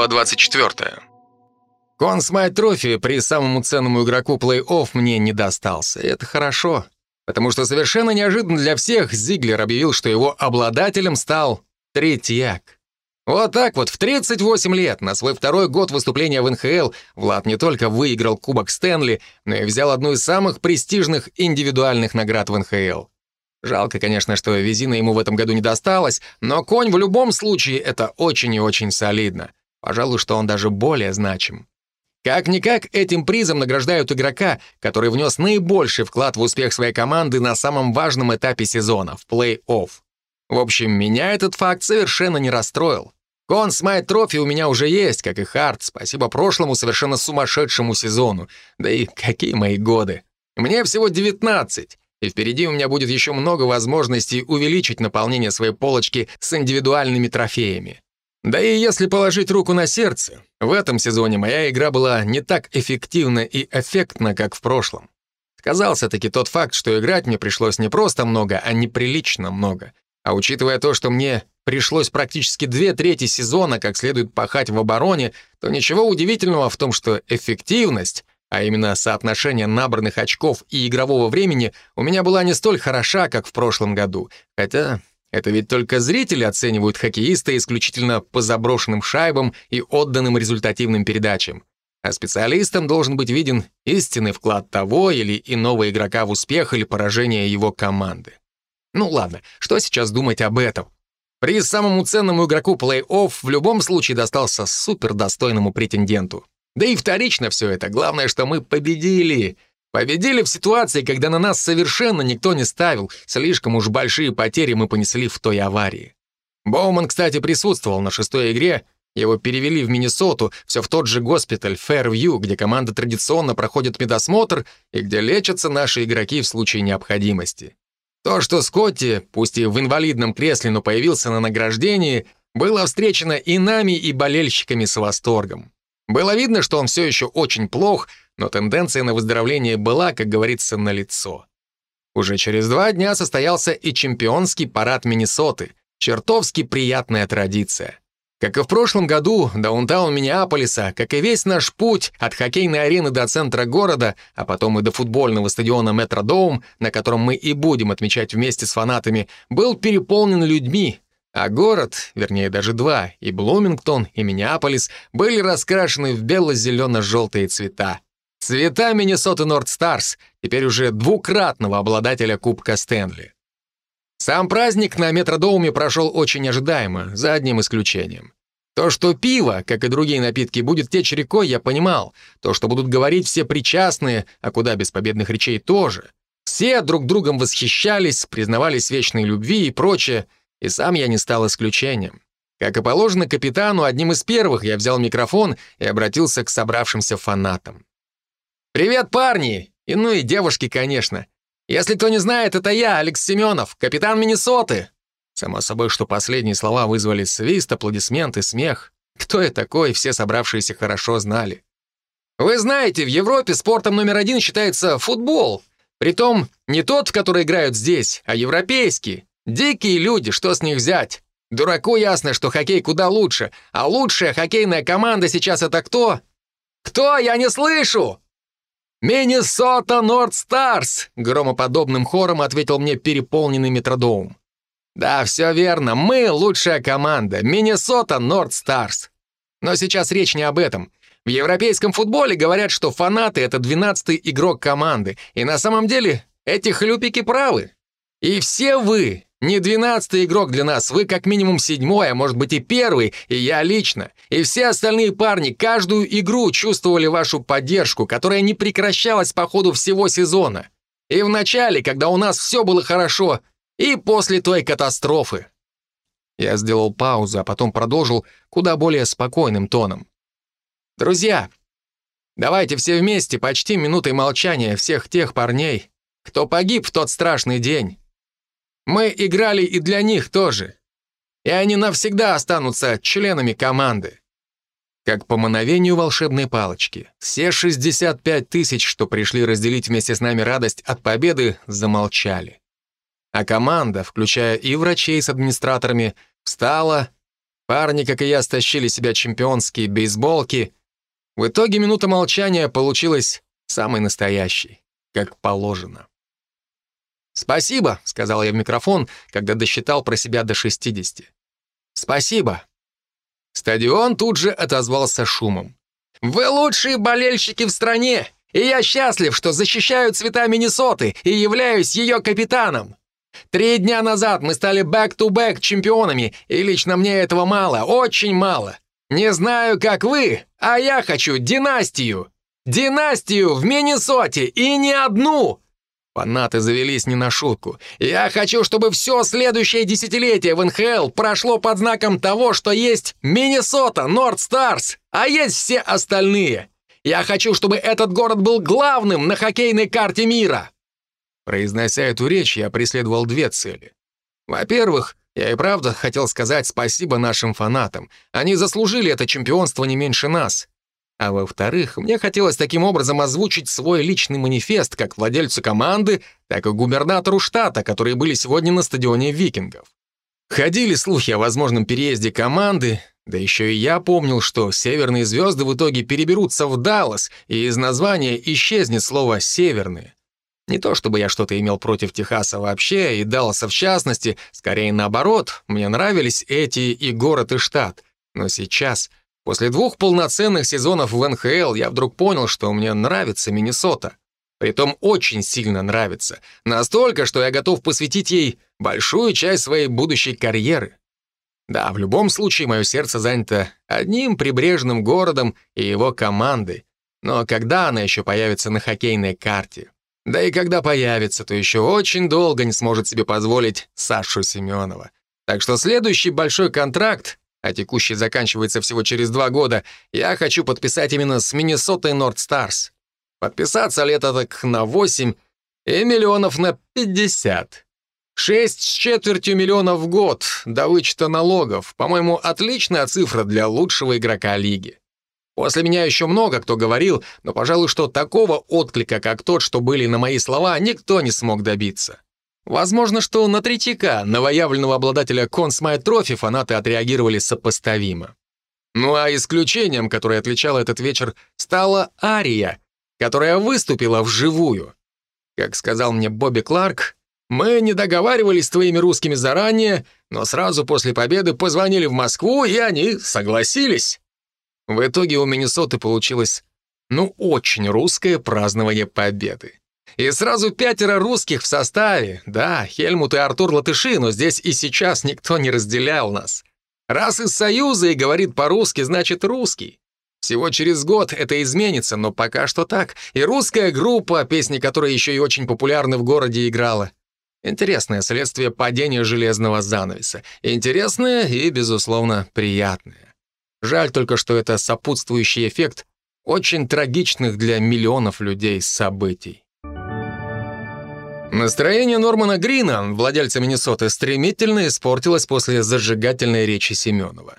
Глава 24. Консмайт трофи при самому ценному игроку плей-офф мне не достался. Это хорошо, потому что совершенно неожиданно для всех Зиглер объявил, что его обладателем стал Третьяк. Вот так вот, в 38 лет, на свой второй год выступления в НХЛ, Влад не только выиграл Кубок Стэнли, но и взял одну из самых престижных индивидуальных наград в НХЛ. Жалко, конечно, что визина ему в этом году не досталась, но конь в любом случае — это очень и очень солидно. Пожалуй, что он даже более значим. Как-никак этим призом награждают игрока, который внес наибольший вклад в успех своей команды на самом важном этапе сезона, в плей-офф. В общем, меня этот факт совершенно не расстроил. Конн Смайт Трофи у меня уже есть, как и Харт, спасибо прошлому совершенно сумасшедшему сезону. Да и какие мои годы. Мне всего 19, и впереди у меня будет еще много возможностей увеличить наполнение своей полочки с индивидуальными трофеями. Да и если положить руку на сердце, в этом сезоне моя игра была не так эффективна и эффектна, как в прошлом. Сказался-таки тот факт, что играть мне пришлось не просто много, а неприлично много. А учитывая то, что мне пришлось практически две трети сезона как следует пахать в обороне, то ничего удивительного в том, что эффективность, а именно соотношение набранных очков и игрового времени, у меня была не столь хороша, как в прошлом году. Хотя это ведь только зрители оценивают хоккеиста исключительно по заброшенным шайбам и отданным результативным передачам. А специалистам должен быть виден истинный вклад того или иного игрока в успех или поражение его команды. Ну ладно, что сейчас думать об этом? Приз самому ценному игроку плей-офф в любом случае достался супердостойному претенденту. Да и вторично все это. Главное, что мы победили — Победили в ситуации, когда на нас совершенно никто не ставил, слишком уж большие потери мы понесли в той аварии. Боуман, кстати, присутствовал на шестой игре, его перевели в Миннесоту, все в тот же госпиталь Fairview, где команда традиционно проходит медосмотр и где лечатся наши игроки в случае необходимости. То, что Скотти, пусть и в инвалидном кресле, но появился на награждении, было встречено и нами, и болельщиками с восторгом. Было видно, что он все еще очень плох, но тенденция на выздоровление была, как говорится, налицо. Уже через два дня состоялся и чемпионский парад Миннесоты, чертовски приятная традиция. Как и в прошлом году, даунтаун Миннеаполиса, как и весь наш путь от хоккейной арены до центра города, а потом и до футбольного стадиона Метродоум, на котором мы и будем отмечать вместе с фанатами, был переполнен людьми, а город, вернее даже два, и Блумингтон, и Миннеаполис, были раскрашены в бело-зелено-желтые цвета. Цвета Миннесоты Норд Старс, теперь уже двукратного обладателя Кубка Стэнли. Сам праздник на Метродоуме прошел очень ожидаемо, за одним исключением. То, что пиво, как и другие напитки, будет течь рекой, я понимал. То, что будут говорить все причастные, а куда без победных речей тоже. Все друг другом восхищались, признавались вечной любви и прочее, и сам я не стал исключением. Как и положено капитану, одним из первых я взял микрофон и обратился к собравшимся фанатам. «Привет, парни! И ну и девушки, конечно. Если кто не знает, это я, Алекс Семенов, капитан Миннесоты». Само собой, что последние слова вызвали свист, аплодисменты, смех. Кто я такой, все собравшиеся хорошо знали. Вы знаете, в Европе спортом номер один считается футбол. Притом не тот, в который играют здесь, а европейский. Дикие люди, что с них взять? Дураку ясно, что хоккей куда лучше, а лучшая хоккейная команда сейчас это кто? Кто? Я не слышу! «Миннесота Норд Старс!» — громоподобным хором ответил мне переполненный метродоум. «Да, все верно, мы лучшая команда, Миннесота Норд Старс. Но сейчас речь не об этом. В европейском футболе говорят, что фанаты — это 12-й игрок команды, и на самом деле эти хлюпики правы. И все вы, не двенадцатый игрок для нас, вы как минимум седьмой, а может быть и первый, и я лично. И все остальные парни каждую игру чувствовали вашу поддержку, которая не прекращалась по ходу всего сезона. И в начале, когда у нас все было хорошо, и после той катастрофы. Я сделал паузу, а потом продолжил куда более спокойным тоном. Друзья, давайте все вместе почти минутой молчания всех тех парней, кто погиб в тот страшный день. Мы играли и для них тоже. И они навсегда останутся членами команды. Как по мановению волшебной палочки, все 65 тысяч, что пришли разделить вместе с нами радость от победы, замолчали. А команда, включая и врачей с администраторами, встала, Парни, как и я, стащили себя чемпионские бейсболки. В итоге минута молчания получилась самой настоящей, как положено. «Спасибо», — сказал я в микрофон, когда досчитал про себя до 60. «Спасибо». Стадион тут же отозвался шумом. «Вы лучшие болельщики в стране, и я счастлив, что защищаю цвета Миннесоты и являюсь ее капитаном. Три дня назад мы стали back-to-back чемпионами, и лично мне этого мало, очень мало. Не знаю, как вы, а я хочу династию. Династию в Миннесоте, и не одну. Фанаты завелись не на шутку. Я хочу, чтобы все следующее десятилетие в НХЛ прошло под знаком того, что есть Миннесота Норт Старс, а есть все остальные. Я хочу, чтобы этот город был главным на хоккейной карте мира. Произнося эту речь, я преследовал две цели. Во-первых, я и правда хотел сказать спасибо нашим фанатам. Они заслужили это чемпионство не меньше нас. А во-вторых, мне хотелось таким образом озвучить свой личный манифест как владельцу команды, так и губернатору штата, которые были сегодня на стадионе викингов. Ходили слухи о возможном переезде команды, да еще и я помнил, что северные звезды в итоге переберутся в Даллас, и из названия исчезнет слово «северные». Не то чтобы я что-то имел против Техаса вообще, и Далласа в частности, скорее наоборот, мне нравились эти и город, и штат. Но сейчас, после двух полноценных сезонов в НХЛ, я вдруг понял, что мне нравится Миннесота. Притом очень сильно нравится. Настолько, что я готов посвятить ей большую часть своей будущей карьеры. Да, в любом случае мое сердце занято одним прибрежным городом и его командой. Но когда она еще появится на хоккейной карте? Да и когда появится, то еще очень долго не сможет себе позволить Сашу Семенова. Так что следующий большой контракт, а текущий заканчивается всего через два года, я хочу подписать именно с Миннесотой Норд Старс. Подписаться лето так на 8 и миллионов на 50. Шесть с четвертью миллионов в год до вычета налогов. По-моему, отличная цифра для лучшего игрока лиги. После меня еще много кто говорил, но, пожалуй, что такого отклика, как тот, что были на мои слова, никто не смог добиться. Возможно, что на Третьяка, новоявленного обладателя Консмай Трофи, фанаты отреагировали сопоставимо. Ну а исключением, которое отличало этот вечер, стала Ария, которая выступила вживую. Как сказал мне Бобби Кларк, мы не договаривались с твоими русскими заранее, но сразу после победы позвонили в Москву, и они согласились. В итоге у Миннесоты получилось, ну, очень русское празднование победы. И сразу пятеро русских в составе. Да, Хельмут и Артур латыши, но здесь и сейчас никто не разделял нас. Раз из Союза и говорит по-русски, значит русский. Всего через год это изменится, но пока что так. И русская группа, песни которой еще и очень популярны в городе, играла. Интересное следствие падения железного занавеса. Интересное и, безусловно, приятное. Жаль только, что это сопутствующий эффект очень трагичных для миллионов людей событий. Настроение Нормана Грина, владельца Миннесоты, стремительно испортилось после зажигательной речи Семенова.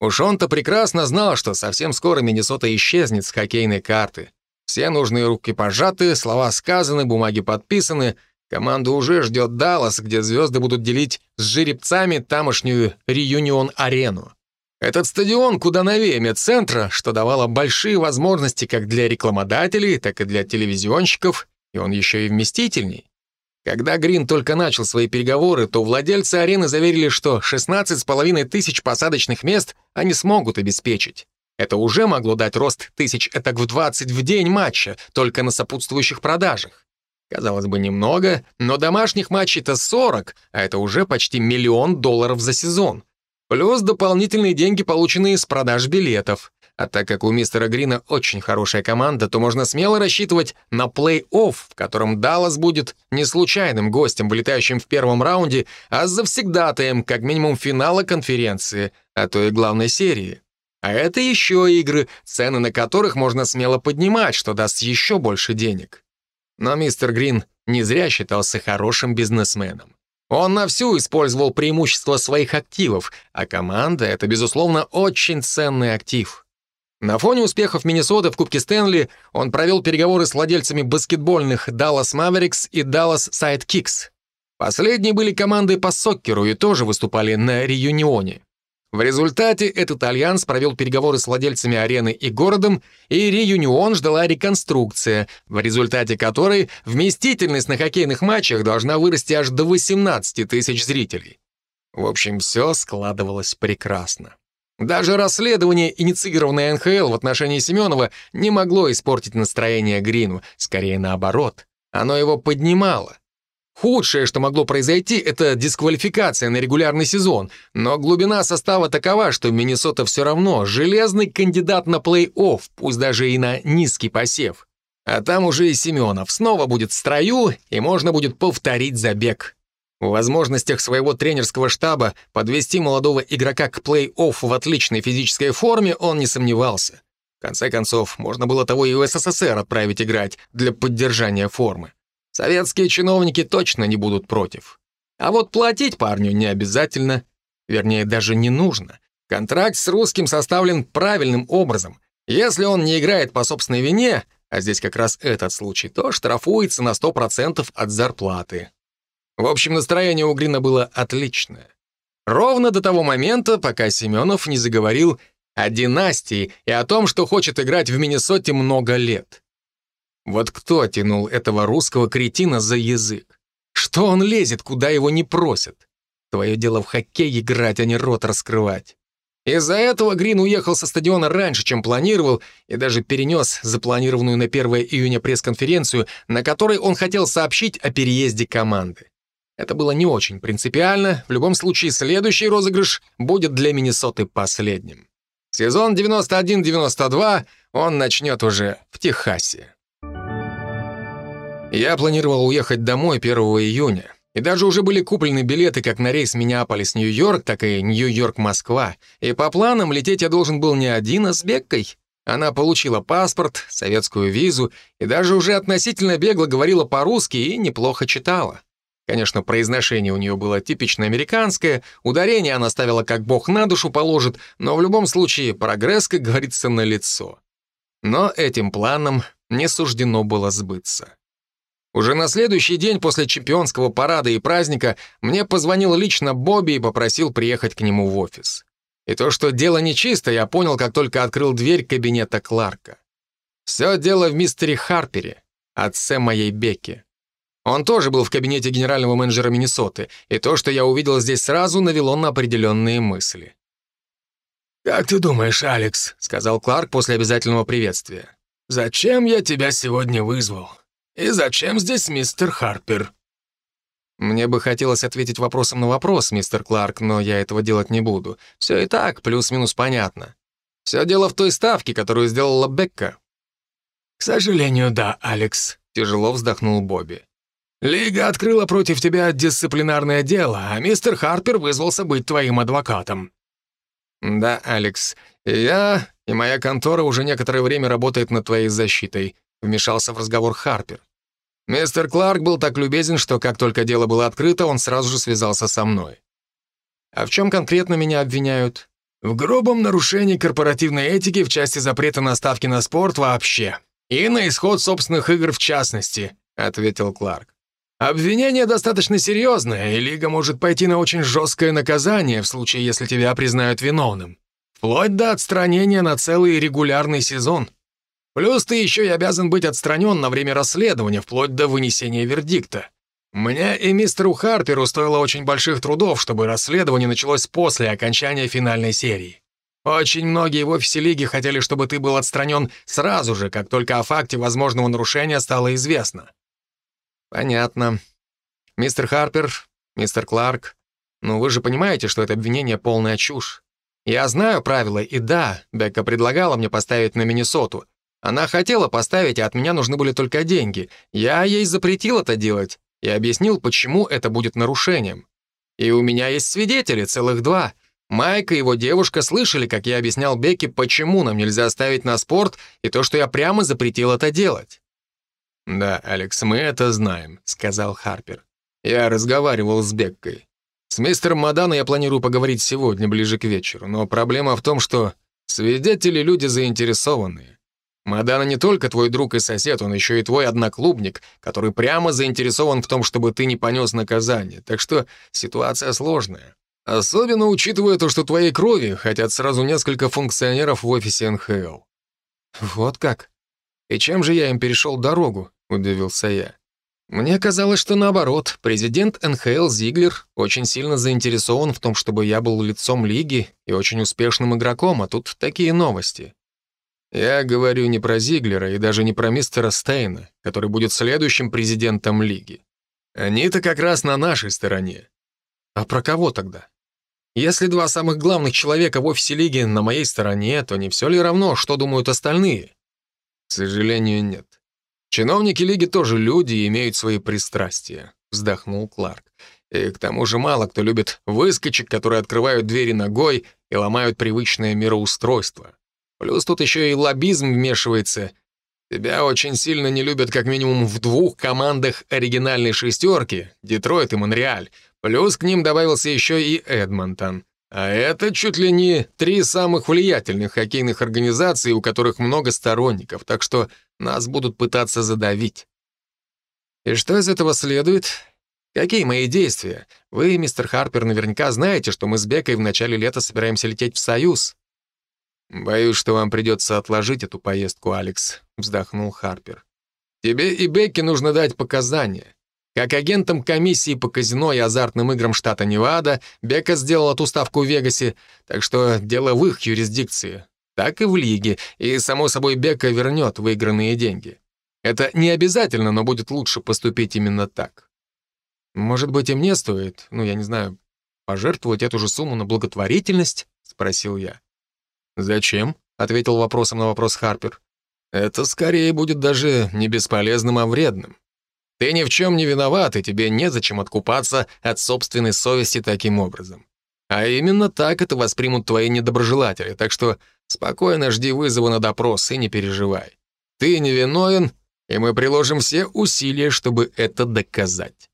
Уж он-то прекрасно знал, что совсем скоро Миннесота исчезнет с хоккейной карты. Все нужные руки пожаты, слова сказаны, бумаги подписаны. Команду уже ждет Даллас, где звезды будут делить с жеребцами тамошнюю реюнион-арену. Этот стадион куда новее медцентра, что давало большие возможности как для рекламодателей, так и для телевизионщиков, и он еще и вместительней. Когда Грин только начал свои переговоры, то владельцы арены заверили, что 16,5 тысяч посадочных мест они смогут обеспечить. Это уже могло дать рост тысяч этак в 20 в день матча, только на сопутствующих продажах. Казалось бы, немного, но домашних матчей-то 40, а это уже почти миллион долларов за сезон. Плюс дополнительные деньги, полученные с продаж билетов. А так как у мистера Грина очень хорошая команда, то можно смело рассчитывать на плей-офф, в котором Даллас будет не случайным гостем, вылетающим в первом раунде, а завсегдатаем, как минимум, финала конференции, а то и главной серии. А это еще игры, цены на которых можно смело поднимать, что даст еще больше денег. Но мистер Грин не зря считался хорошим бизнесменом. Он на всю использовал преимущество своих активов, а команда — это, безусловно, очень ценный актив. На фоне успехов Миннесоты в Кубке Стэнли он провел переговоры с владельцами баскетбольных Dallas Mavericks и Dallas Sidekicks. Последние были командой по соккеру и тоже выступали на реюнионе. В результате этот альянс провел переговоры с владельцами арены и городом, и реюнион ждала реконструкция, в результате которой вместительность на хоккейных матчах должна вырасти аж до 18 тысяч зрителей. В общем, все складывалось прекрасно. Даже расследование, инициированное НХЛ в отношении Семенова, не могло испортить настроение Грину, скорее наоборот. Оно его поднимало. Худшее, что могло произойти, это дисквалификация на регулярный сезон, но глубина состава такова, что Миннесота все равно железный кандидат на плей-офф, пусть даже и на низкий посев. А там уже и Семенов снова будет в строю, и можно будет повторить забег. В возможностях своего тренерского штаба подвести молодого игрока к плей-офф в отличной физической форме он не сомневался. В конце концов, можно было того и в СССР отправить играть для поддержания формы. Советские чиновники точно не будут против. А вот платить парню не обязательно. Вернее, даже не нужно. Контракт с русским составлен правильным образом. Если он не играет по собственной вине, а здесь как раз этот случай, то штрафуется на 100% от зарплаты. В общем, настроение у Грина было отличное. Ровно до того момента, пока Семенов не заговорил о династии и о том, что хочет играть в Миннесоте много лет. Вот кто тянул этого русского кретина за язык? Что он лезет, куда его не просят? Твое дело в хоккей играть, а не рот раскрывать. Из-за этого Грин уехал со стадиона раньше, чем планировал, и даже перенес запланированную на 1 июня пресс-конференцию, на которой он хотел сообщить о переезде команды. Это было не очень принципиально, в любом случае следующий розыгрыш будет для Миннесоты последним. Сезон 91-92 он начнет уже в Техасе. Я планировал уехать домой 1 июня. И даже уже были куплены билеты как на рейс Миннеаполис-Нью-Йорк, так и Нью-Йорк-Москва. И по планам лететь я должен был не один, а с Беккой. Она получила паспорт, советскую визу и даже уже относительно бегло говорила по-русски и неплохо читала. Конечно, произношение у нее было типично американское, ударение она ставила как бог на душу положит, но в любом случае прогресс, как говорится, на лицо. Но этим планом не суждено было сбыться. Уже на следующий день после чемпионского парада и праздника мне позвонил лично Бобби и попросил приехать к нему в офис. И то, что дело нечисто, я понял, как только открыл дверь кабинета Кларка. Все дело в мистере Харпере, отце моей Бекки. Он тоже был в кабинете генерального менеджера Миннесоты, и то, что я увидел здесь сразу, навело на определенные мысли. «Как ты думаешь, Алекс?» — сказал Кларк после обязательного приветствия. «Зачем я тебя сегодня вызвал? «И зачем здесь мистер Харпер?» Мне бы хотелось ответить вопросом на вопрос, мистер Кларк, но я этого делать не буду. Все и так, плюс-минус понятно. Все дело в той ставке, которую сделала Бекка. «К сожалению, да, Алекс», — тяжело вздохнул Бобби. «Лига открыла против тебя дисциплинарное дело, а мистер Харпер вызвался быть твоим адвокатом». «Да, Алекс, я, и моя контора уже некоторое время работает над твоей защитой», Вмешался в разговор Харпер. Мистер Кларк был так любезен, что как только дело было открыто, он сразу же связался со мной. А в чем конкретно меня обвиняют? В грубом нарушении корпоративной этики в части запрета на ставки на спорт вообще. И на исход собственных игр в частности, ответил Кларк. Обвинение достаточно серьезное, и Лига может пойти на очень жесткое наказание в случае, если тебя признают виновным. Вплоть до отстранения на целый регулярный сезон. Плюс ты еще и обязан быть отстранен на время расследования, вплоть до вынесения вердикта. Мне и мистеру Харперу стоило очень больших трудов, чтобы расследование началось после окончания финальной серии. Очень многие в офисе Лиги хотели, чтобы ты был отстранен сразу же, как только о факте возможного нарушения стало известно. Понятно. Мистер Харпер, мистер Кларк, ну вы же понимаете, что это обвинение полная чушь. Я знаю правила, и да, Бекка предлагала мне поставить на Миннесоту, она хотела поставить, а от меня нужны были только деньги. Я ей запретил это делать и объяснил, почему это будет нарушением. И у меня есть свидетели, целых два. Майк и его девушка слышали, как я объяснял Бекке, почему нам нельзя ставить на спорт, и то, что я прямо запретил это делать. «Да, Алекс, мы это знаем», — сказал Харпер. «Я разговаривал с Беккой. С мистером Мадана я планирую поговорить сегодня, ближе к вечеру, но проблема в том, что свидетели — люди заинтересованные. Мадана не только твой друг и сосед, он еще и твой одноклубник, который прямо заинтересован в том, чтобы ты не понес наказание. Так что ситуация сложная. Особенно учитывая то, что твоей крови хотят сразу несколько функционеров в офисе НХЛ. Вот как? И чем же я им перешел дорогу? Удивился я. Мне казалось, что наоборот, президент НХЛ Зиглер очень сильно заинтересован в том, чтобы я был лицом лиги и очень успешным игроком, а тут такие новости. Я говорю не про Зиглера и даже не про мистера Стейна, который будет следующим президентом лиги. Они-то как раз на нашей стороне. А про кого тогда? Если два самых главных человека в офисе лиги на моей стороне, то не все ли равно, что думают остальные? К сожалению, нет. Чиновники лиги тоже люди и имеют свои пристрастия, вздохнул Кларк. И к тому же мало кто любит выскочек, которые открывают двери ногой и ломают привычное мироустройство. Плюс тут еще и лоббизм вмешивается. Тебя очень сильно не любят как минимум в двух командах оригинальной шестерки — Детройт и Монреаль. Плюс к ним добавился еще и Эдмонтон. А это чуть ли не три самых влиятельных хоккейных организации, у которых много сторонников, так что нас будут пытаться задавить. И что из этого следует? Какие мои действия? Вы, мистер Харпер, наверняка знаете, что мы с Бекой в начале лета собираемся лететь в Союз. «Боюсь, что вам придется отложить эту поездку, Алекс», — вздохнул Харпер. «Тебе и Бекке нужно дать показания. Как агентам комиссии по казино и азартным играм штата Невада, Бека сделал отуставку в Вегасе, так что дело в их юрисдикции. Так и в лиге, и, само собой, Бека вернет выигранные деньги. Это не обязательно, но будет лучше поступить именно так. Может быть, и мне стоит, ну, я не знаю, пожертвовать эту же сумму на благотворительность?» — спросил я. «Зачем?» — ответил вопросом на вопрос Харпер. «Это скорее будет даже не бесполезным, а вредным. Ты ни в чем не виноват, и тебе незачем откупаться от собственной совести таким образом. А именно так это воспримут твои недоброжелатели, так что спокойно жди вызова на допрос и не переживай. Ты невиновен, и мы приложим все усилия, чтобы это доказать».